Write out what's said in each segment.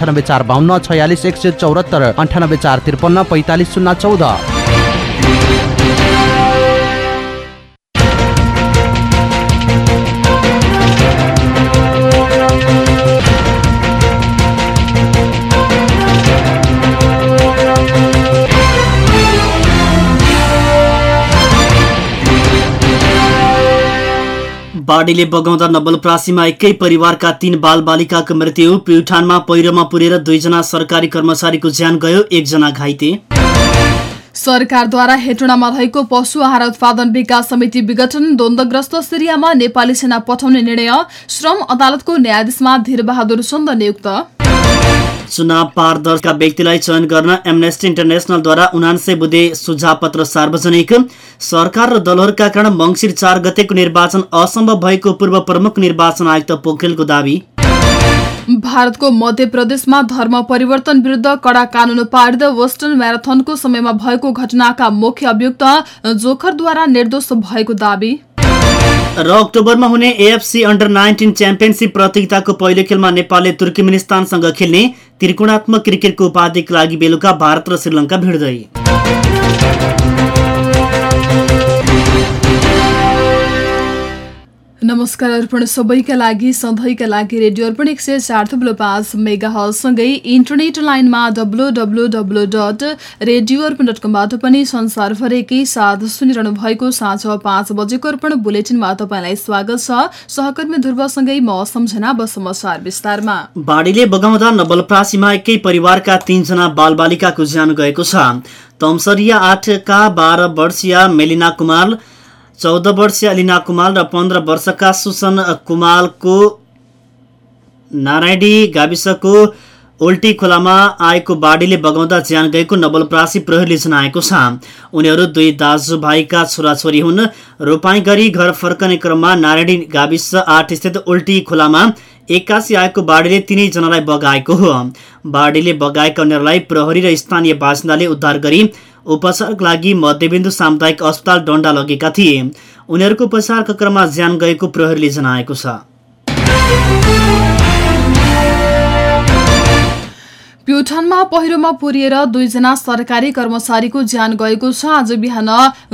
अन्ठानब्बे चार बाहन्न छयालिस एक सय चौरात्तर अन्ठानब्बे चार त्रिपन्न पैँतालिस शून्य चौध। बाढीले बगाउँदा नवलप्रासीमा एकै परिवारका तीन बालबालिकाको मृत्यु। प्युठानमा पहिरोमा पुरेर दुईजना सरकारी कर्मचारीको ज्यान गयो एकजना घाइते। सरकारद्वारा हेटोडामा रहेको पशु आहार उत्पादन विकास समिति विघटन द्वन्द्वग्रस्त सिरियामा नेपाली सेना पठाउने निर्णय। श्रम अदालतको न्यायाधीशमा धीरबहादुर चन्द नियुक्त। चुनाव पारदर्शका व्यक्तिलाई चयन गर्न एमनेस्टी इन्टरनेसनलद्वारा उनान्सय बुधे सुझाव पत्र सार्वजनिक। सरकार र दलहरूका कारण मङ्सिर चार गतेको निर्वाचन असम्भव भएको पूर्व प्रमुख निर्वाचन आयुक्त पोखरेलको दावी। भारतको मध्य प्रदेशमा धर्म परिवर्तन विरुद्ध कडा कानून पारित वेस्टर्न म्याराथनको समयमा भएको घटनाका मुख्य अभियुक्त जोखरद्वारा निर्दोष भएको दावी। र अक्टोबरमा हुने एएफसी अन्डर नाइन्टिन च्याम्पियनसिप प्रतियोगिताको पहिलो खेलमा नेपालले तुर्कमेनिस्तानसँग खेल्ने त्रिकोणात्मक क्रिकेटको उपाधिको लागि बेलुका भारत र श्रीलङ्का भिड्दै। नमस्कार अर्पण सबैका लागि सधैँका लागि रेडियो अर्पण एक सय चार थुप्रो पाँच मेगा हलसँगै इन्टरनेट लाइनमा W W W dot radio Arpan dot कमबाट पनि संसारभरिकै साथ सुनिरहनु भएको साँझ पाँच बजेको अर्पण बुलेटिनमा तपाईँलाई स्वागत छ। सहकर्मी ध्रुवसँगै म सम्झना समाचार विस्तारमा। बाढीले बगाउँदा नवलप्रासीमा एकै परिवारका तीनजना बालबालिकाको ज्यान गएको छ। तमसरिया आठका बाह्र वर्षीय मेलिना कुमार चौध वर्षीय अलिना कुमाल र पन्ध्र वर्षका सुसन कुमालको नारायणी गाविसको उल्टी खोलामा आएको बाढीले बगाउँदा ज्यान गएको नवलप्रासी प्रहरीले जनाएको छ। उनीहरू दुई दाजुभाइका छोराछोरी हुन्। रोपाई गरी घर फर्कने क्रममा नारायणी गाविस आठ स्थित उल्टी खोलामा एक्कासी आएको बाढीले तिनैजनालाई बगाएको हो। बाढीले बगाएका उनीहरूलाई प्रहरी र स्थानीय बासिन्दाले उद्धार गरी उपचारका लागि मध्यबिन्दु सामुदायिक अस्पताल डन्डा लगेका थिए। उनीहरूको उपचारका क्रममा ज्यान गएको प्रहरीले जनाएको छ। प्युठानमा पहिरोमा पुरिएर दुईजना सरकारी कर्मचारीको ज्यान गएको छ। आज बिहान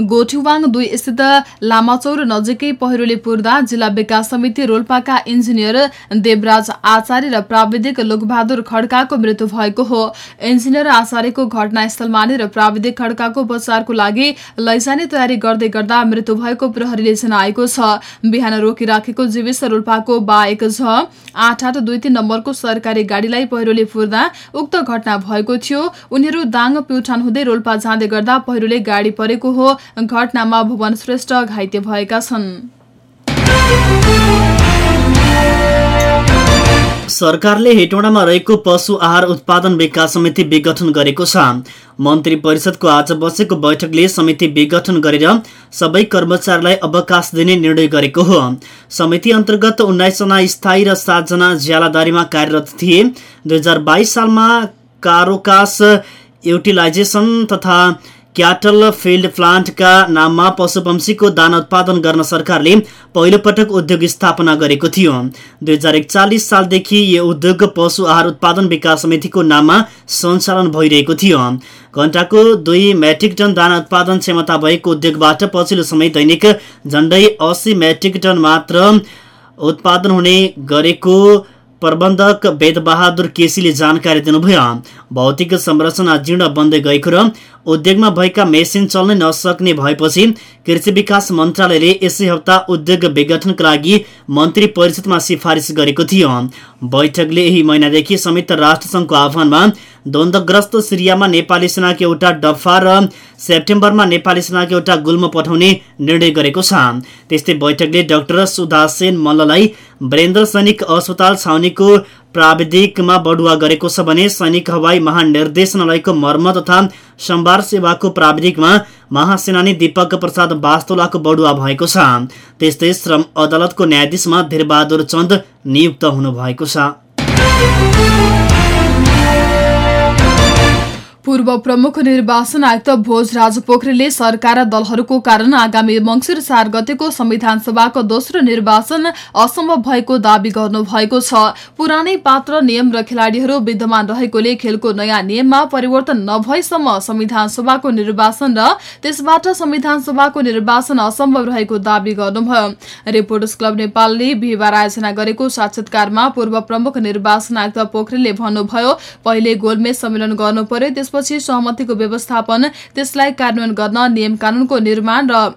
गोठुवाङ दुई स्थित लामाचौर नजिकै पहिरोले पुर्दा जिल्ला विकास समिति रोल्पाका इन्जिनियर देवराज आचार्य र प्राविधिक लोकबहादुर खड्काको मृत्यु भएको हो। इन्जिनियर आचार्यको घटनास्थलमा र प्राविधिक खड्काको उपचारको लागि लैजाने तयारी गर्दै गर्दा मृत्यु भएको प्रहरीले जनाएको छ। बिहान रोकिराखेको जीविस रोल्पाको बाहेक छ। आठ आठ दुई तीन नम्बरको सरकारी गाडीलाई पहिरोले पुर्दा उक्त घटना भएको थियो। उनीहरू दाङ प्युठान हुँदै रोल्पा जाँदै गर्दा पहिरोले गाडी परेको हो। घटनामा भुवन श्रेष्ठ घाइते भएका छन्। सरकारले हेटौँडामा रहेको पशु आहार उत्पादन विकास समिति विघटन गरेको छ। मन्त्री परिषदको आज बसेको बैठकले समिति विघटन गरेर सबै कर्मचारीलाई अवकाश दिने निर्णय गरेको हो। समिति अन्तर्गत उन्नाइसजना स्थायी र सातजना ज्यालादारीमा कार्यरत थिए। दुई सालमा कारोकास युटिलाइजेसन तथा क्याटल फिल्ड प्लान्टका नाममा पशुपक्षीको दाना उत्पादन गर्न सरकारले पहिलो पटक उद्योग स्थापना गरेको थियो। दुई हजार एकचालिस सालदेखि यो उद्योग पशु आहार उत्पादन विकास समितिको नाममा सञ्चालन भइरहेको थियो। घण्टाको दुई मेट्रिक टन दाना उत्पादन क्षमता भएको उद्योगबाट पछिल्लो समय दैनिक झण्डै अस्सी मेट्रिक टन मात्र उत्पादन हुने गरेको प्रबन्धक वेदबहादुर केसीले जानकारी दिनुभयो। भौतिक संरचना जीर्ण बन्दै गएको र उद्योगमा भएका मेसिन चल्नै नसक्ने भएपछि कृषि विकास मन्त्रालयले यसै हप्ता उद्योग विघटनका लागि मन्त्री परिषदमा सिफारिस गरेको थियो। बैठकले यही महिनादेखि संयुक्त राष्ट्रसङ्घको आह्वानमा द्वन्द्वग्रस्त सिरियामा नेपाली सेनाको एउटा डफा र सेप्टेम्बरमा नेपाली सेनाको एउटा गुल्म पठाउने निर्णय गरेको छ। त्यस्तै बैठकले डाक्टर सुधासेन मल्ललाई वीरेन्द्र सैनिक अस्पताल छाउनीको प्राविधिकमा बढुवा गरेको छ भने सैनिक हवाई महानिर्देशनालयको मर्म तथा सम्भार सेवाको प्राविधिकमा महासेनानी दीपक प्रसाद बास्तोलाको बढुवा भएको छ। त्यस्तै श्रम अदालतको न्यायाधीशमा धीरबहादुर चन्द नियुक्त हुनुभएको छ। पूर्व प्रमुख निर्वाचन आयुक्त भोजराज पोखरेलले सरकार र दलहरूको कारण आगामी मंगिर चार गतेको संविधान सभाको दोस्रो निर्वाचन असम्भव भएको दावी गर्नुभएको छ। पुरानै पात्र नियम र खेलाड़ीहरू विद्यमान रहेकोले खेलको नयाँ नियममा परिवर्तन नभएसम्म संविधान सभाको निर्वाचन र त्यसबाट संविधान सभाको निर्वाचन असम्भव रहेको दावी गर्नुभयो। रिपोर्टर्स क्लब नेपालले बिहिबार आयोजना गरेको साक्षात्कारमा पूर्व प्रमुख निर्वाचन आयुक्त पोखरेलले भन्नुभयो पहिले गोलमेज सम्मेलन गर्नु पर्यो त्यसपछि सहमतिको व्यवस्थापन त्यसलाई कार्यान्वयन गर्न नियम कानूनको निर्माण र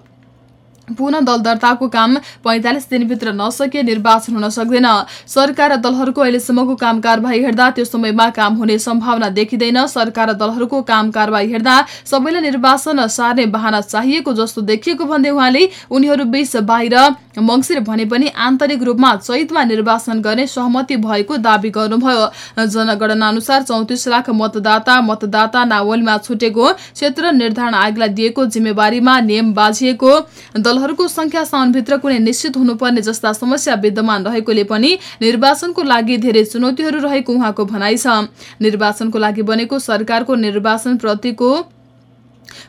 पुनः दल दर्ताको काम पैंतालिस दिनभित्र नसके निर्वाचन हुन सक्दैन। सरकार र दलहरूको अहिलेसम्मको काम कारवाही हेर्दा त्यो समयमा काम हुने सम्भावना देखिँदैन। सरकार र दलहरूको काम कारवाही हेर्दा सबैलाई निर्वाचन सार्ने बाहना चाहिएको जस्तो देखिएको भन्दै उहाँले उनीहरू बीच बाहिर मङ्सिर भने पनि आन्तरिक रूपमा चैतमा निर्वाचन गर्ने सहमति भएको दावी गर्नुभयो। जनगणना अनुसार चौतिस लाख मतदाता मतदाता नावलीमा छुटेको क्षेत्र निर्धारण आयोगलाई दिएको जिम्मेवारीमा नियम बाझिएको दलहरूको संख्या साउनभित्र कुनै निश्चित हुनुपर्ने जस्ता समस्या विद्यमान रहेकोले पनि निर्वाचनको लागि धेरै चुनौतीहरू रहेको उहाँको भनाइ छ। निर्वाचनको लागि बनेको सरकारको निर्वाचन प्रतिको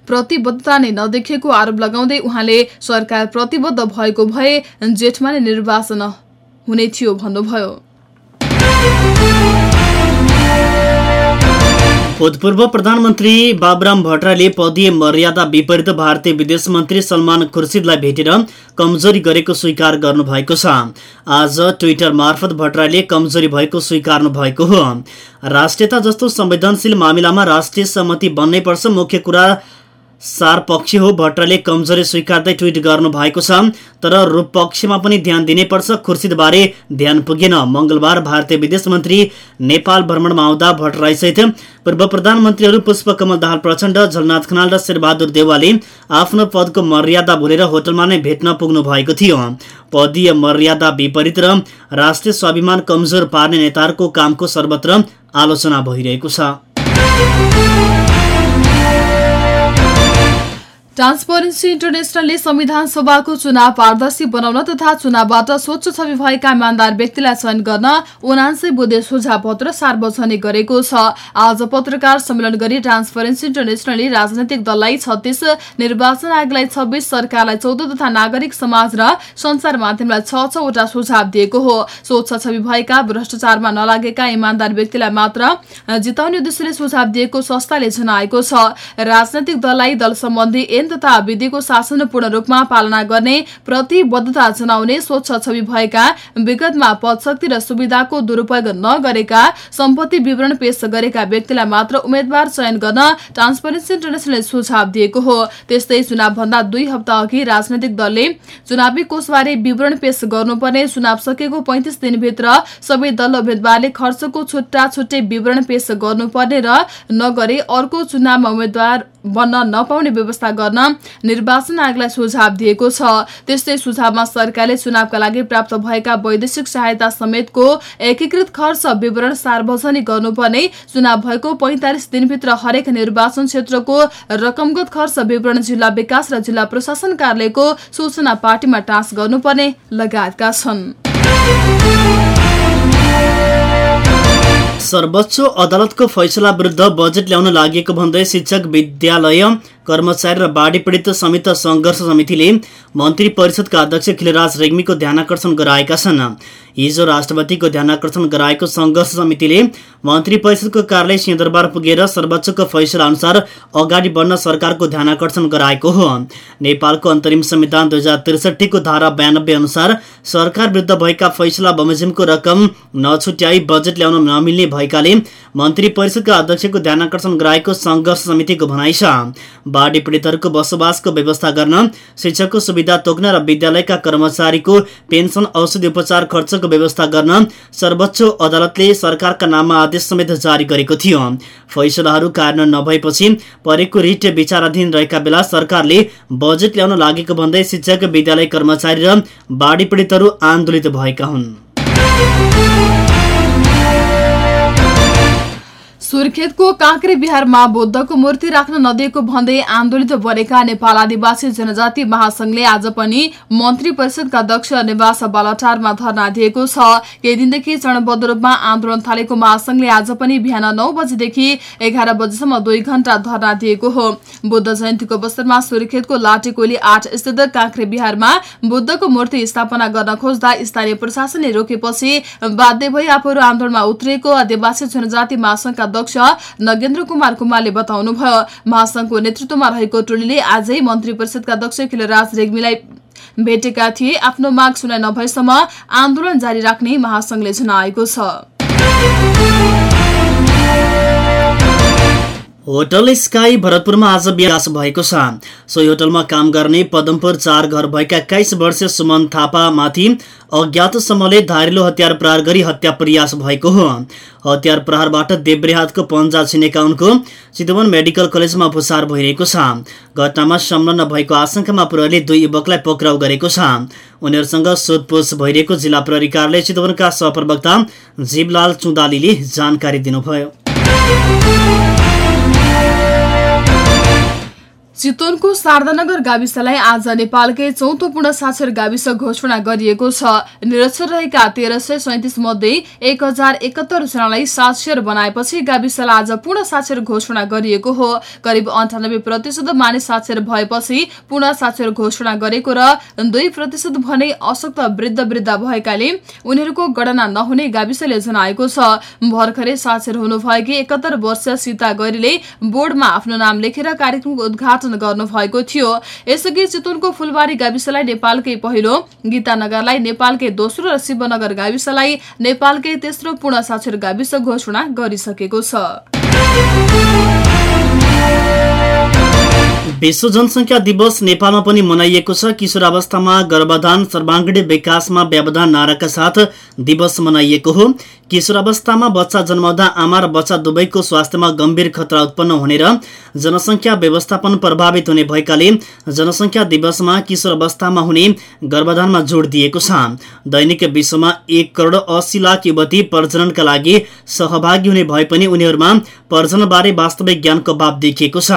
प्रतिबद्धता नै नदेखिएको आरोप लगाउँदै उहाँले सरकार प्रतिबद्ध भएको भए जेठमा नै निर्वाचन हुने थियो भन्नुभयो। भूतपूर्व प्रधानमन्त्री बाबुराम भट्टराईले पदीय मर्यादा विपरीत भारतीय विदेश मन्त्री सलमान खुर्सिदलाई भेटेर कमजोरी गरेको स्वीकार गर्नुभएको छ। आज ट्विटर मार्फत भट्टराईले कमजोरी भएको स्वीकार्नु भएको हो। राष्ट्रियता जस्तो संवेदनशील मामिलामा राष्ट्रिय सहमति बन्नै पर्छ। मुख्य कुरा सार पक्ष हो भट्टराले कमजोरी स्वीकार्दै ट्विट गर्नु भएको छ। तर रूप पक्षमा पनि ध्यान दिनैपर्छ खुर्सिदबारे ध्यान पुगेन। मंगलबार भारतीय विदेश मन्त्री नेपाल भ्रमणमा आउँदा भट्टराईसहित पूर्व प्रधानमन्त्रीहरू पुष्पकमल दाहाल प्रचण्ड झलनाथ खनाल र शेरबहादुर देवालले आफ्नो पदको मर्यादा भुलेर होटलमा नै भेट्न पुग्नु भएको थियो। पदीय मर्यादा विपरीत र राष्ट्रिय स्वाभिमान कमजोर पार्ने नेताहरूको कामको सर्वत्र आलोचना भइरहेको छ। ट्रान्सपरेन्सी इन्टरनेसनलले संविधान सभाको चुनाव पारदर्शी बनाउन तथा चुनावबाट स्वच्छ छवि भएका इमान्दार व्यक्तिलाई चयन गर्न उनान्सय बुधे सुझाव पत्र सार्वजनिक गरेको छ। आज पत्रकार सम्मेलन गरी ट्रान्सपरेन्सी इन्टरनेसनलले राजनैतिक दललाई छत्तीस निर्वाचन आयोगलाई छब्बीस सरकारलाई चौध तथा नागरिक समाज र संचार माध्यमलाई छ छवटा सुझाव दिएको हो। स्वच्छ छवि भएका भ्रष्टाचारमा नलागेका इमान्दार व्यक्तिलाई मात्र जिताउने उद्देश्यले सुझाव दिएको संस्थाले जनाएको छ। राजनैतिक दललाई दल सम्बन्धी तथा विधिको शासन पूर्ण रूपमा पालना गर्ने प्रतिबद्धता जनाउने स्वच्छ छवि भएका विगतमा पदशक्ति र सुविधाको दुरूपयोग नगरेका सम्पत्ति विवरण पेश गरेका व्यक्तिलाई मात्र उम्मेद्वार चयन गर्न ट्रान्सपरेन्सी इन्टरनेसनलले सुझाव दिएको हो। त्यस्तै चुनावभन्दा दुई हप्ता अघि राजनैतिक दलले चुनावी कोषबारे विवरण पेश गर्नुपर्ने चुनाव सकेको पैंतिस दिनभित्र सबै दल उम्मेद्वारले खर्चको छुट्टा छुट्टै विवरण पेश गर्नुपर्ने र नगरे अर्को चुनावमा उम्मेद्वार बन्न नपाउने व्यवस्था गर्न निर्वाचन आयोगलाई सुझाव दिएको छ। त्यस्तै सुझावमा सरकारले चुनावका लागि प्राप्त भएका वैदेशिक सहायता समेतको एकीकृत खर्च विवरण सार्वजनिक गर्नुपर्ने चुनाव भएको पैंतालिस दिनभित्र हरेक निर्वाचन क्षेत्रको रकमगत खर्च विवरण जिल्ला विकास र जिल्ला प्रशासन कार्यालयको सूचना पार्टीमा टाँस गर्नुपर्ने लगायतका छन्। सर्वोच्च अदालतको फैसला विरुद्ध बजेट ल्याउन लागेको भन्दै शिक्षक विद्यालय कर्मचारी र बाढी पीडित संयुक्त सङ्घर्ष समितिले मन्त्री परिषदका अध्यक्ष खिलराज रेग्मीको ध्यानकर्षण गराएका छन्। हिजो राष्ट्रपतिको ध्यानकर्षण गराएको सङ्घर्ष समितिले मन्त्री परिषदको कार्यालय सिंहदरबार पुगेर सर्वोच्चको फैसला अनुसार अगाडि बढ्न सरकारको ध्यानकर्षण गराएको हो। नेपालको अन्तरिम संविधान दुई हजार त्रिसठीको धारा बयानब्बे अनुसार सरकार विरुद्ध भएका फैसला बमोजिमको रकम नछुट्याई बजेट ल्याउन नमिल्ने भएकाले मन्त्री परिषदका अध्यक्षको ध्यानकर्षण गराएको सङ्घर्ष समितिको भनाइ छ। बाढी पीडितहरूको बसोबासको व्यवस्था गर्न शिक्षकको सुविधा तोक्न र विद्यालयका कर्मचारीको पेन्सन औषधि उपचार खर्चको व्यवस्था गर्न सर्वोच्च अदालतले सरकारका नाममा आदेश समेत जारी गरेको थियो। फैसलाहरू कार्यान्वयन नभएपछि परेको रिट विचाराधीन रहेका बेला सरकारले बजेट ल्याउन लागेको भन्दै शिक्षक विद्यालय कर्मचारी र बाढी पीडितहरू आन्दोलित भएका हुन्। सुर्खेतको काँक्रे बिहारमा बुद्धको मूर्ति राख्न नदिएको भन्दै आन्दोलित बनेका नेपाल आदिवासी जनजाति महासंघले आज पनि मन्त्री परिषदका अध्यक्ष निवास बालाटारमा धरना दिएको छ। केही दिनदेखि चरणबद्ध रूपमा आन्दोलन थालेको महासंघले आज पनि बिहान नौ बजेदेखि एघार बजेसम्म दुई घण्टा धरना दिएको हो। बुद्ध जयन्तीको अवसरमा सुर्खेतको लाटेकोली आठ स्थित काँक्रे बिहारमा बुद्धको मूर्ति स्थापना गर्न खोज्दा स्थानीय प्रशासनले रोकेपछि बाध्य भई आफूहरू आन्दोलनमा उत्रिएको आदिवासी जनजाति महासंघका अध्यक्ष नगेन्द्र कुमार कुमारले बताउनुभयो महासंघको नेतृत्वमा रहेको टोलीले आजै मन्त्री परिषदका अध्यक्ष खिलराज रेग्मीलाई भेटेका थिए। आफ्नो माग सुनाइ नभएसम्म आन्दोलन जारी राख्ने महासंघले जनाएको छ। होटल स्काई भरतपुरमा आज विकास भएको छ। सोही होटलमा काम गर्ने पदमपुर चार घर भएका एक्काइस वर्षीय सुमन थापामाथि अज्ञात समूहले धारिलो हतियार प्रहार गरी हत्या प्रयास भएको हो। हतियार प्रहारबाट देब्रे हातको पन्जा छिनेका उनको चितवन मेडिकल कलेजमा उपचार भइरहेको छ। घटनामा संलग्न भएको आशंकामा प्रहरीले दुई युवकलाई पक्राउ गरेको छ। उनीहरूसँग सोधपुछ भइरहेको जिल्ला प्रहरी चितवनका सहप्रवक्ता जीवलाल चुदालीले जानकारी दिनुभयो। चितवनको शारदानगर गाविसलाई आज नेपालकै चौथो पूर्ण साक्षर गाविस घोषणा गरिएको छ। निरक्षर रहेका तेह्र सय सैतिस मध्ये एक हजार एकहत्तर जनालाई साक्षर बनाएपछि गाविसलाई आज पूर्ण साक्षर घोषणा गरिएको हो। करिब अन्ठानब्बे प्रतिशत मानिस साक्षर भएपछि पूर्ण साक्षर घोषणा गरेको र दुई प्रतिशत भने अशक्त वृद्ध वृद्ध भएकाले उनीहरूको गणना नहुने गाविसले जनाएको छ। भर्खरै साक्षर हुनुभएकी एकहत्तर वर्षीय सीता गैरीले बोर्डमा आफ्नो नाम लेखेर कार्यक्रमको उद्घाटन गर्नु भएको थियो। यसअघि चितवनको फुलबारी गाविसलाई नेपालकै पहिलो गीतानगरलाई नेपालकै दोस्रो र शिवनगर गाविसलाई नेपालकै तेस्रो पूर्ण साक्षर गाविस घोषणा गरिसकेको छ। विश्व जनसङ्ख्या दिवस नेपालमा पनि मनाइएको छ। किशोर अवस्थामा गर्भधान सर्वाङ्गीण विकासमा व्यवधान नाराका साथ दिवस मनाइएको हो। किशोर अवस्थामा बच्चा जन्माउँदा आमा र बच्चा दुवैको स्वास्थ्यमा गम्भीर खतरा उत्पन्न हुने र जनसङ्ख्या व्यवस्थापन प्रभावित हुने भएकाले जनसङ्ख्या दिवसमा किशोर अवस्थामा हुने गर्भधानमा जोड दिएको छ। दैनिक विश्वमा एक करोड अस्सी लाख युवती प्रजननका लागि सहभागी हुने भए पनि उनीहरूमा प्रजननबारे वास्तविक ज्ञानको अभाव देखिएको छ।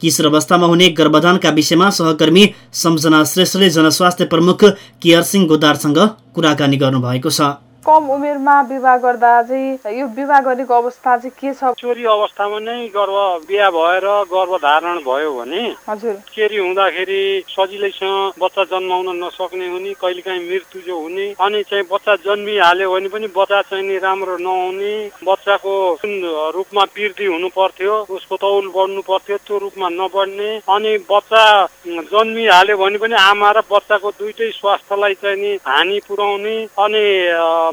किशोर अवस्थामा हुने गर्भधानका विषयमा सहकर्मी सम्झना श्रेष्ठले जनस्वास्थ्य प्रमुख केयर सिंह गोदारसँग कुराकानी गर्नुभएको छ। कम उमेरमा विवाह गर्दा चाहिँ यो विवाह गरेको अवस्था चाहिँ के छ? छोरी अवस्थामा नै गर्भ बिहा भएर गर्भधारण भयो भने हजुर। केरी हुँदाखेरि सजिलैसँग बच्चा जन्माउन नसक्ने हुने कहिलेकाहीँ मृत्यु जो हुने अनि चाहिँ बच्चा जन्मिहाल्यो भने पनि बच्चा चाहिँ नि राम्रो नहुने बच्चाको जुन रूपमा वृद्धि हुनु पर्थ्यो उसको तौल बढ्नु पर्थ्यो त्यो रूपमा नबढ्ने अनि बच्चा जन्मिहाल्यो भने पनि आमा र बच्चाको दुइटै स्वास्थ्यलाई चाहिँ नि हानि पुर्याउने अनि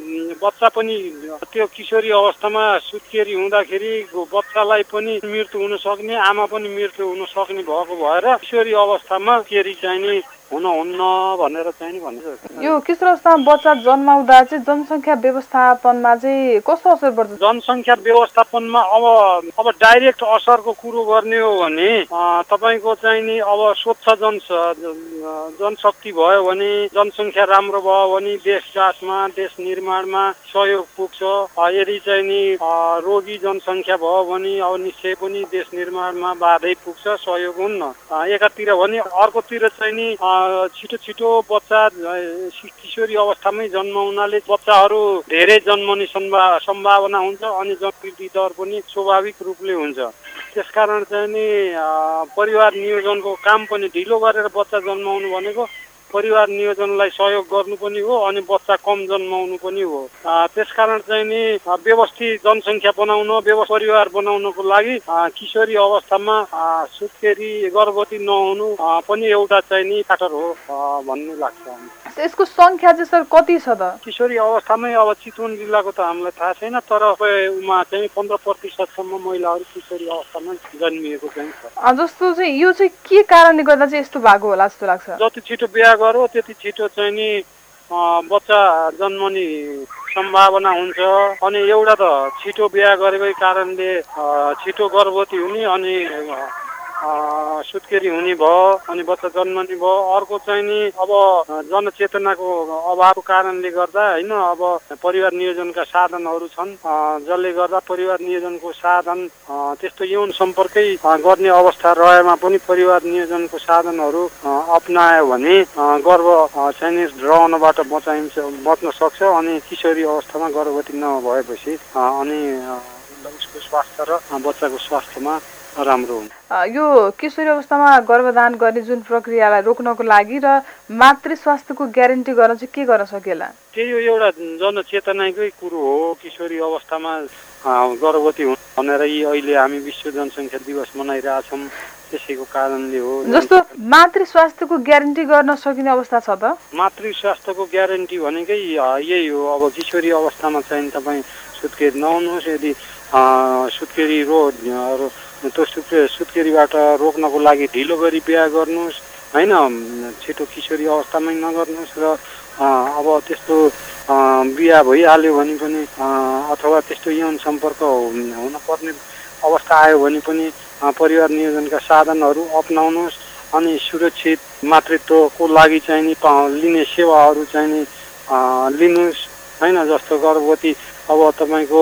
बच्चा पनि त्यो किशोरी अवस्थामा सुत्केरी हुँदाखेरि बच्चालाई पनि मृत्यु हुन सक्ने आमा पनि मृत्यु हुन सक्ने भएको भएर किशोरी अवस्थामा केरी चाहिँ नि हुनुहुन्न भनेर चाहिँ नि यो किशोर अवस्थामा बच्चा जन्माउँदा चाहिँ जनसङ्ख्या व्यवस्थापनमा चाहिँ कस्तो असर पर्छ जनसङ्ख्या व्यवस्थापनमा अब अब डाइरेक्ट असरको कुरो गर्ने हो भने तपाईँको चाहिँ नि अब स्वच्छ जन जनशक्ति भयो भने जनसङ्ख्या राम्रो भयो भने देश विकासमा देश निर्माणमा सहयोग पुग्छ। यदि चाहिँ नि रोगी जनसङ्ख्या भयो भने अब निश्चय पनि देश निर्माणमा बाधै पुग्छ सहयोग हुन्न। एकातिर भने अर्कोतिर चाहिँ नि छिटो छिटो बच्चा किशोरी अवस्थामै जन्माउनाले बच्चाहरू धेरै जन्मने सम्भा सम्भावना हुन्छ अनि जनवृद्धि दर पनि स्वाभाविक रूपले हुन्छ। त्यसकारण चाहिँ नि परिवार नियोजनको काम पनि ढिलो गरेर बच्चा जन्माउनु भनेको परिवार नियोजनलाई सहयोग गर्नु पनि हो अनि बच्चा कम जन्माउनु पनि हो। त्यसकारण चाहिँ नि व्यवस्थित जनसङ्ख्या बनाउन परिवार बनाउनको लागि किशोरी अवस्थामा सुत्केरी गर्भवती नहुनु पनि एउटा चाहिँ नि फ्याक्टर हो भन्ने लाग्छ। यसको सङ्ख्या चाहिँ सर कति छ त? किशोरी अवस्थामै अब चितवन जिल्लाको त हामीलाई थाहा छैन तर उमा चाहिँ पन्ध्र प्रतिशतसम्म महिलाहरू किशोरी अवस्थामा जन्मिएको चाहिँ छ। जस्तो चाहिँ यो चाहिँ के कारणले गर्दा चाहिँ यस्तो भएको होला जस्तो लाग्छ? जति छिटो बिहा गरो त्यति छिटो चाहिँ नि बच्चा जन्मने सम्भावना हुन्छ। अनि एउटा त छिटो बिहा गरेकै कारणले छिटो गर्भवती हुने अनि सुत्केरी हुने भयो अनि बच्चा जन्मने भयो अर्को चाहिँ नि अब जनचेतनाको अभावको कारणले गर्दा होइन अब परिवार नियोजनका साधनहरू छन् जसले गर्दा परिवार नियोजनको साधन त्यस्तो यौन सम्पर्कै गर्ने अवस्था रहेमा पनि परिवार नियोजनको साधनहरू अप्नायो भने गर्भ चाहिँ रहनबाट बचाइन्छ बच्न सक्छ अनि किशोरी अवस्थामा गर्भवती नभएपछि अनि उसको स्वास्थ्य र बच्चाको स्वास्थ्यमा राम्रो यो किशोरी अवस्थामा गर्भधान गर्ने जुन प्रक्रियालाई रोक्नको लागि र मातृ स्वास्थ्यको ग्यारेन्टी गर्न चाहिँ के गर्न सकिएला? त्यही हो एउटा जनचेतनाकै कुरो हो किशोरी अवस्थामा गर्भवती हुन् भनेर यी अहिले हामी विश्व जनसङ्ख्या दिवस मनाइरहेछौँ त्यसैको कारणले हो। जस्तो मातृ स्वास्थ्यको ग्यारेन्टी गर्न सकिने अवस्था छ त? मातृ स्वास्थ्यको ग्यारेन्टी भनेकै यही हो। अब किशोरी अवस्थामा चाहिँ तपाईँ सुत्केरी नहुनुहोस् यदि सुत्केरी रो रो- त्यो सुत्के सुत्केरीबाट रोक्नको लागि ढिलो गरी बिहा गर्नुहोस् होइन? छिटो किशोरी अवस्थामै नगर्नुहोस् र अब त्यस्तो बिहा भइहाल्यो भने पनि अथवा त्यस्तो यौन सम्पर्क हुन हुन पर्ने अवस्था आयो भने पनि परिवार नियोजनका साधनहरू अप्नाउनुहोस् अनि सुरक्षित मातृत्वको लागि चाहिँ नि लिने सेवाहरू चाहिँ नि लिनुहोस् होइन? जस्तो गर्भवती अब तपाईँको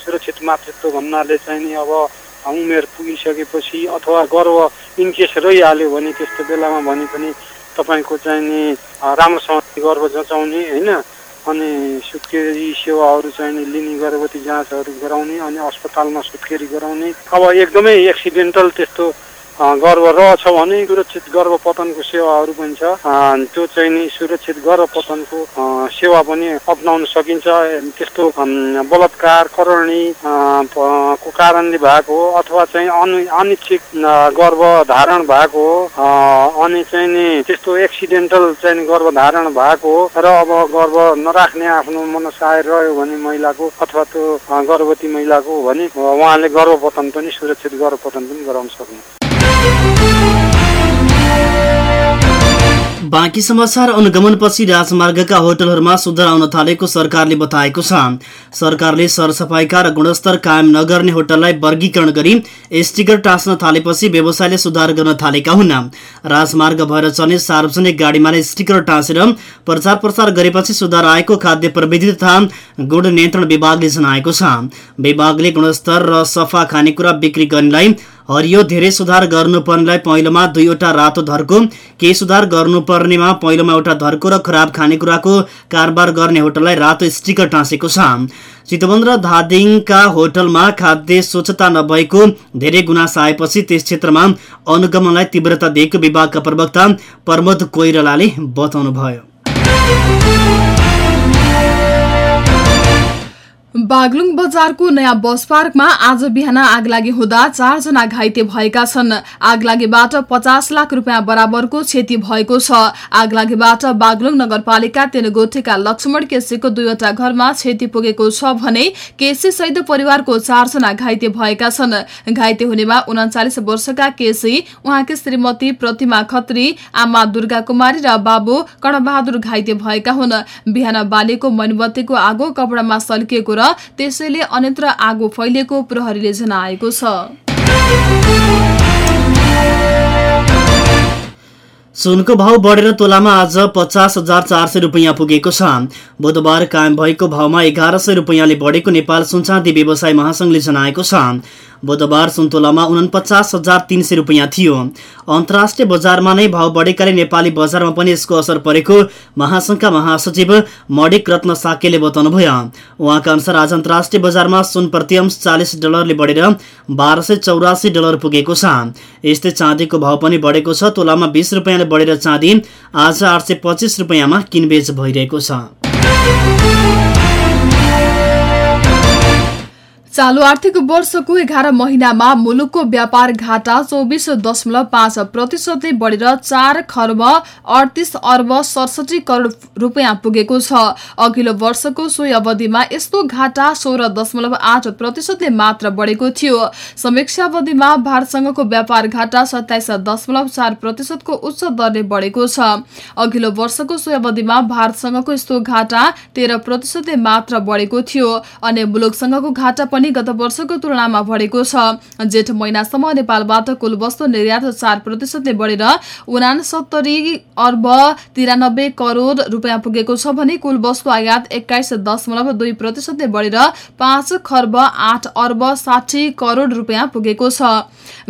सुरक्षित मातृत्व भन्नाले चाहिँ नि अब उमेर पुगिसकेपछि अथवा गर्भ इनकेस रहिहाल्यो भने त्यस्तो बेलामा भने पनि तपाईँको नि राम्रोसँग गर्भ जचाउने होइन? अनि सुत्केरी सेवाहरू चाहिँ नि लिने गर्भवती जाँचहरू गराउने अनि अस्पतालमा सुत्केरी गराउने। अब एकदमै एक्सिडेन्टल त्यस्तो अ, गर्भ रहेछ भने सुरक्षित गर्भपतनको सेवाहरू पनि छ त्यो चाहिँ नि सुरक्षित गर्भपतनको सेवा पनि अप्नाउन सकिन्छ। त्यस्तो बलात्कार करणी को कारणले भएको हो अथवा चाहिँ अनु अनिच्छिक अ, गर्भधारण भएको हो अनि चाहिँ नि त्यस्तो एक्सिडेन्टल चाहिँ नि गर्भधारण भएको हो र अब गर्भ नराख्ने आफ्नो मनसाय रह्यो भने महिलाको अथवा त्यो गर्भवती महिलाको भने उहाँले गर्भपतन पनि सुरक्षित गर्भपतन पनि गराउन सक्नु। बाँकी समाचार अनुगमनपछि राजमार्गका होटलहरूमा सुधार आउन थालेको सरकारले बताएको छ। सरकारले सरसफाइका र गुणस्तर कायम नगर्ने होटललाई वर्गीकरण गरी स्टिकर टाँस्न थालेपछि व्यवसायले सुधार गर्न थालेका हुन्। राजमार्ग भएर चल्ने सार्वजनिक गाडीमा नै स्टिकर टाँसेर प्रचार प्रसार गरेपछि सुधार आएको खाद्य प्रविधि तथा गुण नियन्त्रण विभागले जनाएको छ। विभागले गुणस्तर र सफा खानेकुरा बिक्री गर्नेलाई हरियो धेरै सुधार गर्नुपर्नेलाई पहिलोमा दुईवटा रातो धर्को केही सुधार गर्नुपर्नेमा पहिलोमा एउटा धर्को र खराब खानेकुराको कारोबार गर्ने होटललाई रातो स्टिकर टाँसेको छ। चितवन र धादिङका होटलमा खाद्य स्वच्छता नभएको धेरै गुनासा आएपछि त्यस क्षेत्रमा अनुगमनलाई तीव्रता दिएको विभागका प्रवक्ता प्रमोद कोइरालाले बताउनुभयो। बागलुङ बजारको नयाँ बस पार्कमा आज बिहान आगलागी हुँदा चारजना घाइते भएका छन्। आगलागीबाट पचास लाख रुपियाँ बराबरको क्षति भएको छ। आगलागीबाट बागलुङ नगरपालिका तेनगोठेका लक्ष्मण केसीको दुईवटा घरमा क्षति पुगेको छ भने केसी सहित परिवारको चारजना घाइते भएका छन्। घाइते हुनेमा उन्चालिस वर्षका केसी उहाँकी श्रीमती प्रतिमा खत्री आमा दुर्गा कुमारी र बाबु कर्णबहादुर घाइते भएका हुन्। बिहान बालेको मनबत्तीको आगो कपडामा सल्किएको र त्यसैले अन्यत्र आगो फैलिएको प्रहरीले जनाएको छ। सुनको भाव बढेर तोलामा आज पचास हजार चार सय रुपियाँ पुगेको छ। बुधबार कायम भएको भावमा एघार सय रुपियाँले बढेको नेपाल सुनचाँदी व्यवसाय महासंघले जनाएको छ। बुधबार सुन्तोलामा उनपचास हजार तिन सय रुपियाँ थियो। अन्तर्राष्ट्रिय बजारमा नै भाव बढेकाले नेपाली बजारमा पनि यसको असर परेको महासंघका महासचिव मणिक रत्न साकेले बताउनुभयो। उहाँका अनुसार आज अन्तर्राष्ट्रिय बजारमा सुन प्रति अंश चालिस डलरले बढेर बाह्र सय चौरासी डलर पुगेको छ। यस्तै चाँदीको भाव पनि बढेको छ। तोलामा बिस रुपियाँले बढेर चाँदी आज आठ सय पच्चिस रुपियाँमा किनबेच भइरहेको छ। चालु आर्थिक वर्षको एघार महिनामा मुलुकको व्यापार घाटा चौबिस दशमलव पाँच प्रतिशतले बढेर चार खर्ब अडतिस अर्ब सडसठी करोड रुपियाँ पुगेको छ। अघिल्लो वर्षको सोही अवधिमा यस्तो घाटा सोह्र दशमलव आठ प्रतिशतले मात्र बढेको थियो। समीक्षा अवधिमा भारतसँगको व्यापार घाटा सत्ताइस दशमलव चार प्रतिशतको उच्च दरले बढेको छ। अघिल्लो वर्षको सोही अवधिमा भारतसँगको यस्तो घाटा तेह्र प्रतिशतले मात्र बढेको थियो। अन्य मुलुकसँगको घाटा पनि पनि गत वर्षको तुलनामा बढेको छ। जेठ महिनासम्म नेपालबाट कुल वस्तु निर्यात चार प्रतिशतले बढेर उनासत्तरी अर्ब तिरानब्बे करोड रुपियाँ पुगेको छ भने कुल वस्तु आयात एक्काइस दशमलव दुई प्रतिशतले बढेर पाँच खर्ब आठ अर्ब साठी करोड रुपियाँ पुगेको छ।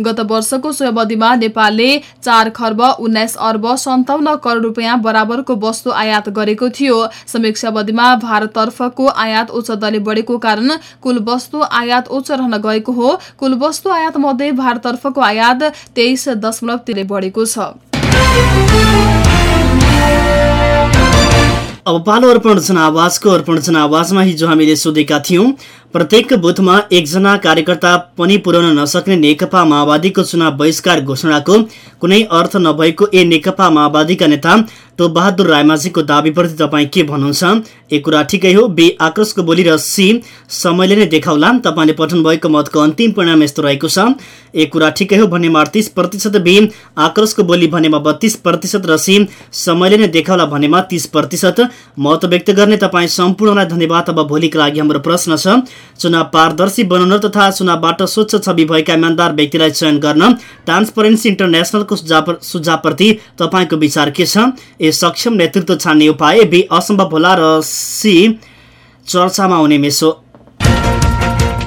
गत वर्षको सो अवधिमा नेपालले चार खर्ब उन्नाइस अर्ब सन्ताउन्न करोड रुपियाँ बराबरको वस्तु आयात गरेको थियो। समीक्षा अवधिमा भारततर्फको आयात उच्च बढेको कारण कुल वस्तु आयात उच्च रहन गएको हो। कुल वस्तु आयात मध्ये भारततर्फको आयात तेइस दशमलव तिरले बढेको छ। अब पालो अर्पण जनावाजको अर्पण जनावाजमा हिजो हामीले सोधेका थियौँ प्रत्येक बुथमा एकजना कार्यकर्ता पनि पुर्याउन नसक्ने नेकपा माओवादीको चुनाव बहिष्कार घोषणाको कुनै अर्थ नभएको ए नेकपा माओवादीका नेता टोपबहादुर रायमाझीको दावीप्रति तपाईँ के भन्नुहुन्छ? एक कुरा ठिकै हो बे आक्रोशको बोली र सी समयले नै देखाउला। तपाईँले पठाउनु भएको मतको अन्तिम परिणाम यस्तो रहेको छ। एक कुरा ठिकै हो भन्नेमा अडतिस प्रतिशत बे आक्रोशको बोली भनेमा बत्तीस प्रतिशत र सी समयले नै देखाउला भनेमा तीस प्रतिशत। मत व्यक्त गर्ने तपाईँ सम्पूर्णलाई धन्यवाद। अब भोलिको लागि हाम्रो प्रश्न छ। चुनाव पारदर्शी बनाउन तथा चुनावबाट स्वच्छ छवि भएका इमान्दार व्यक्तिलाई चयन गर्न ट्रान्सपरेन्सी इन्टरनेसनलको सुझाव सुझावप्रति तपाईँको विचार के छ? ए सक्षम नेतृत्व छान्ने उपाय बी असम्भव होला र सी चर्चामा आउने मेसो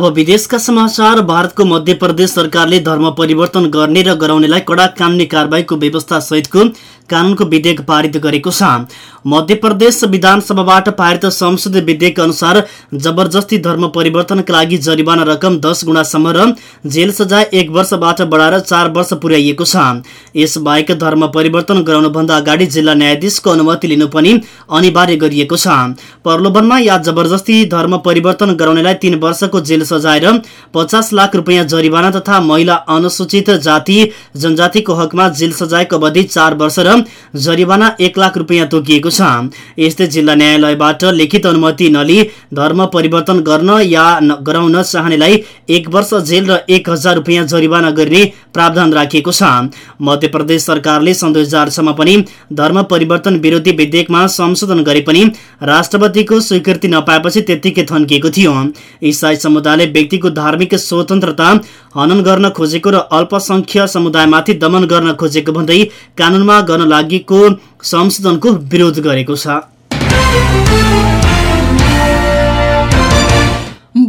अब विदेशका समाचार भारतको मध्य प्रदेश सरकारले धर्म परिवर्तन गर्ने र गराउनेलाई कडा कानुनी कारवाहीको व्यवस्था सहितको कानूनको विधेयक पारित गरेको छ। मध्य प्रदेश विधानसभाबाट पारित संसदीय विधेयक अनुसार जबरजस्ती धर्म परिवर्तनका लागि जरिवाना रकम दस गुणासम्म र जेल सजाय एक वर्षबाट बढाएर चार वर्ष पुर्याइएको छ। यसबाहेक धर्म परिवर्तन गराउनुभन्दा अगाडि जिल्ला न्यायाधीशको अनुमति लिनु पनि अनिवार्य गरिएको छ। प्रलोभनमा या जबरजस्ती धर्म परिवर्तन गराउनेलाई तीन वर्षको जेल सजाय र पचास लाख रुपियाँ जरिवाना तथा महिला अनुसूचित जाति जनजातिको हकमा जेल सजायको अवधि चार वर्ष र जरिवाना एक लाख रुपियाँ तोकिएको छ। यस्तै जिल्ला न्यायालयबाट लिखित अनुमति नलिई धर्म परिवर्तन गर्न या गराउन चाहनेलाई एक वर्ष जेल र एक हजार रुपियाँ जरिवाना गरिने प्रावधान राखिएको छ। मध्य प्रदेश सरकारले सन् दुई हजार छमा पनि धर्म परिवर्तन विरोधी विधेयकमा संशोधन गरे पनि राष्ट्रपतिको स्वीकृति नपाएपछि त्यत्तिकै थन्किएको थियो। इसाई समुदायले व्यक्तिको धार्मिक स्वतन्त्रता हनन गर्न खोजेको र अल्पसंख्य समुदायमाथि दमन गर्न खोजेको भन्दै कानूनमा गर्न लागेको संशोधनको विरोध गरेको छ?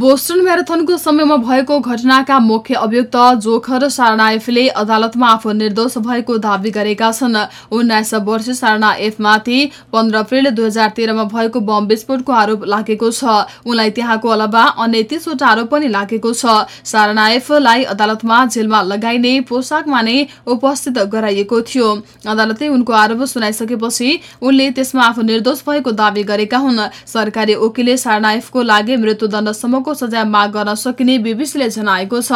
बोस्टन म्याराथनको समयमा भएको घटनाका मुख्य अभियुक्त जोखर सारनाएफले अदालतमा आफू निर्दोष भएको दावी गरेका छन्। उन्नाइस वर्षीय सारनाएफमाथि पन्ध्र अप्रेल दुई हजार तेह्रमा भएको बम विस्फोटको आरोप लागेको छ। उनलाई त्यहाँको अलावा अन्य तीसवटा आरोप पनि लागेको छ। सारनाएफलाई अदालतमा जेलमा लगाइने पोसाकमा नै उपस्थित गराइएको थियो। अदालतले उनको आरोप सुनाइसकेपछि उनले त्यसमा आफू निर्दोष भएको दावी गरेका हुन्। सरकारी वकिलले सारनाएफको लागि मृत्युदण्डसम्मको सजाय माग गर्न सकिने बीबीसीले जनाएको छ।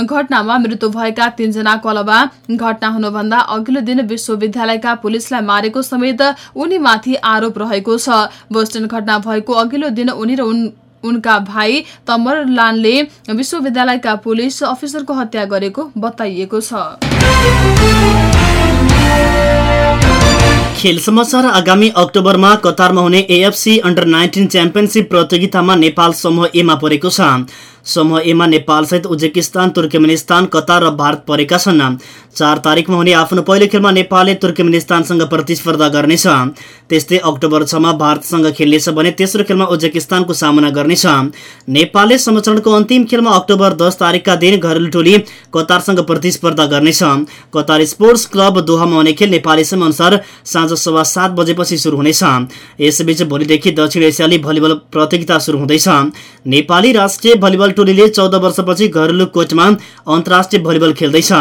घटनामा मृत्यु भएका तीनजनाको अलावा घटना हुनुभन्दा अघिल्लो दिन विश्वविद्यालयका पुलिसलाई मारेको समेत उनीमाथि आरोप रहेको छ। बोस्टन घटना भएको अघिल्लो दिन उनी र उन उनका भाइ तमरलानले विश्वविद्यालयका पुलिस अफिसरको हत्या गरेको बताइएको छ। खेल समाचार आगामी अक्टोबरमा कतारमा हुने एएफसी अन्डर नाइन्टिन च्याम्पियनसिप प्रतियोगितामा नेपाल समूह एमा परेको छ। समूह एमा नेपालसहित उज्बेकिस्तान तुर्कमेनिस्तान कतार र भारत परेका छन्। चार तारिकमा हुने आफ्नो पहिलो खेलमा नेपालले तुर्कमेनिस्तानसँग प्रतिस्पर्धा गर्नेछ। त्यस्तै अक्टोबर छमा भारतसँग खेल्नेछ भने तेस्रो खेलमा उज्बेकिस्तानको सामना गर्नेछ। नेपालले समचरणको अन्तिम खेलमा अक्टोबर दस तारिकका दिन घरेलु टोली कतारसँग प्रतिस्पर्धा गर्नेछ। कतार स्पोर्ट्स क्लब दोहामा हुने खेल नेपाली समयअनुसार साँझ सवा सात बजेपछि सुरु हुनेछ। यसैबीच भोलिदेखि दक्षिण एसियाली भलिबल प्रतियोगिता सुरु हुँदैछ। नेपाली राष्ट्रिय भलिबल टोलीले चौध वर्षपछि घरेलु कोटमा अन्तर्राष्ट्रिय भलिबल खेल्दैछ।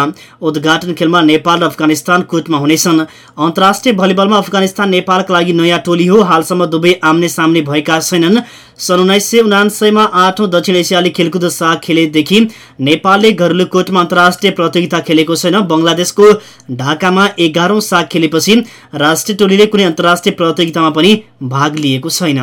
उद्घाटन खेलमा नेपाल र अफगानिस्तान कोटमा हुनेछन्। अन्तर्राष्ट्रिय भलिबलमा अफगानिस्तान नेपालका लागि नयाँ टोली हो। हालसम्म दुवै आम्ने सामने भएका छैनन्। सन् उन्नाइस सय उनान्सयमा आठौँ दक्षिण एसियाली खेलकुद साग खेलेदेखि नेपालले घरेलु कोटमा अन्तर्राष्ट्रिय प्रतियोगिता खेलेको छैन। बङ्गलादेशको ढाकामा एघारौँ साग खेलेपछि राष्ट्रिय टोलीले कुनै अन्तर्राष्ट्रिय प्रतियोगितामा पनि भाग लिएको छैन।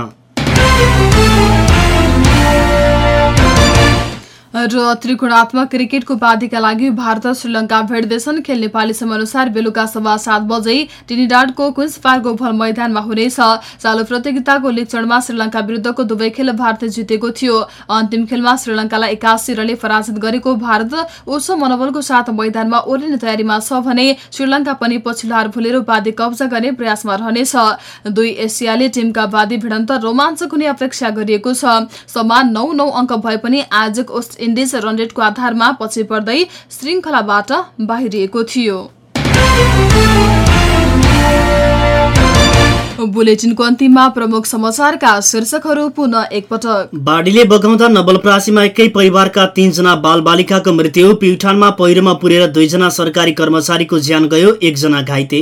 र त्रिकोणात्मक क्रिकेटको उपाधिका लागि भारत श्रीलङ्का भेट्दैछन् खेल नेपाली समयअनुसार बेलुका सभा सात बजे टिनिडाडको क्विन्स पार्क ओभल मैदानमा हुनेछ। चालु प्रतियोगिताको लिग चरणमा श्रीलङ्का विरुद्धको दुवै खेल भारतले जितेको थियो। अन्तिम खेलमा श्रीलङ्कालाई एकासी रनले पराजित गरेको भारत उच्च मनोबलको साथ मैदानमा ओर्लिने तयारीमा छ भने श्रीलङ्का पनि पछिल्लो हार भुलेर उपाधि कब्जा गर्ने प्रयासमा रहनेछ। दुई एसियाली टिमका वादी भिडन्त रोमाञ्चक हुने अपेक्षा गरिएको छ। समान नौ नौ अङ्क भए पनि आजको इन्डिज रन रेटको आधारमा पछि पर्दै श्रृङ्खलाबाट बाहिरिएको थियो। बुलेटिनको अन्तिममा प्रमुख समाचारका शीर्षकहरू पुनः एकपटक। बाढीले बगाउँदा नवलपरासीमा एकै परिवारका तीनजना बालबालिकाको मृत्यु प्युठानमा पहिरोमा पुरेर दुईजना सरकारी कर्मचारीको ज्यान गयो एकजना घाइते।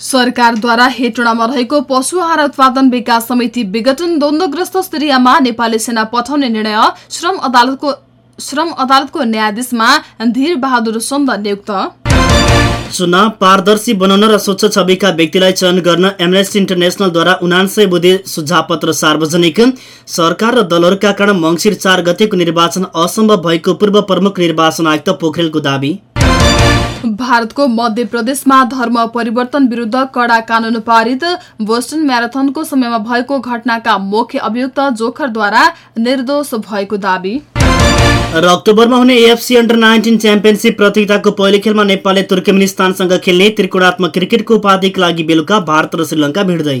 सरकारद्वारा हेटोडामा रहेको पशु आहार उत्पादन विकास समिति विघटन द्वन्द्वग्रस्त सिरियामा नेपाली सेना पठाउने निर्णय श्रम अदालतको श्रम अदालतको न्यायाधीशमा धीर बहादुर सुन्द नियुक्त। चुनाव पारदर्शी बनाउन र स्वच्छ छविका व्यक्तिलाई चयन गर्न एमनेस्टी इन्टरनेसनलद्वारा उनान्सय बुधे सुझावपत्र सार्वजनिक। सरकार र दलहरूका कारण मङ्सिर चार गतेको निर्वाचन असम्भव भएको पूर्व प्रमुख निर्वाचन आयुक्त पोखरेलको दावी। भारतको मध्य प्रदेशमा धर्म परिवर्तन विरुद्ध कडा कानून पारित बोस्टन म्याराथनको समयमा भएको घटनाका मुख्य अभियुक्त जोखरद्वारा निर्दोष भएको दावी। र अक्टोबरमा हुने एएफसी अन्डर नाइन्टिन च्याम्पियनसिप प्रतियोगिताको पहिलो खेलमा नेपालले तुर्कमेनिस्तानसँग खेल्ने त्रिकोणात्मक क्रिकेटको उपाधिका लागि बेलुका भारत र श्रीलङ्का भिड्दै।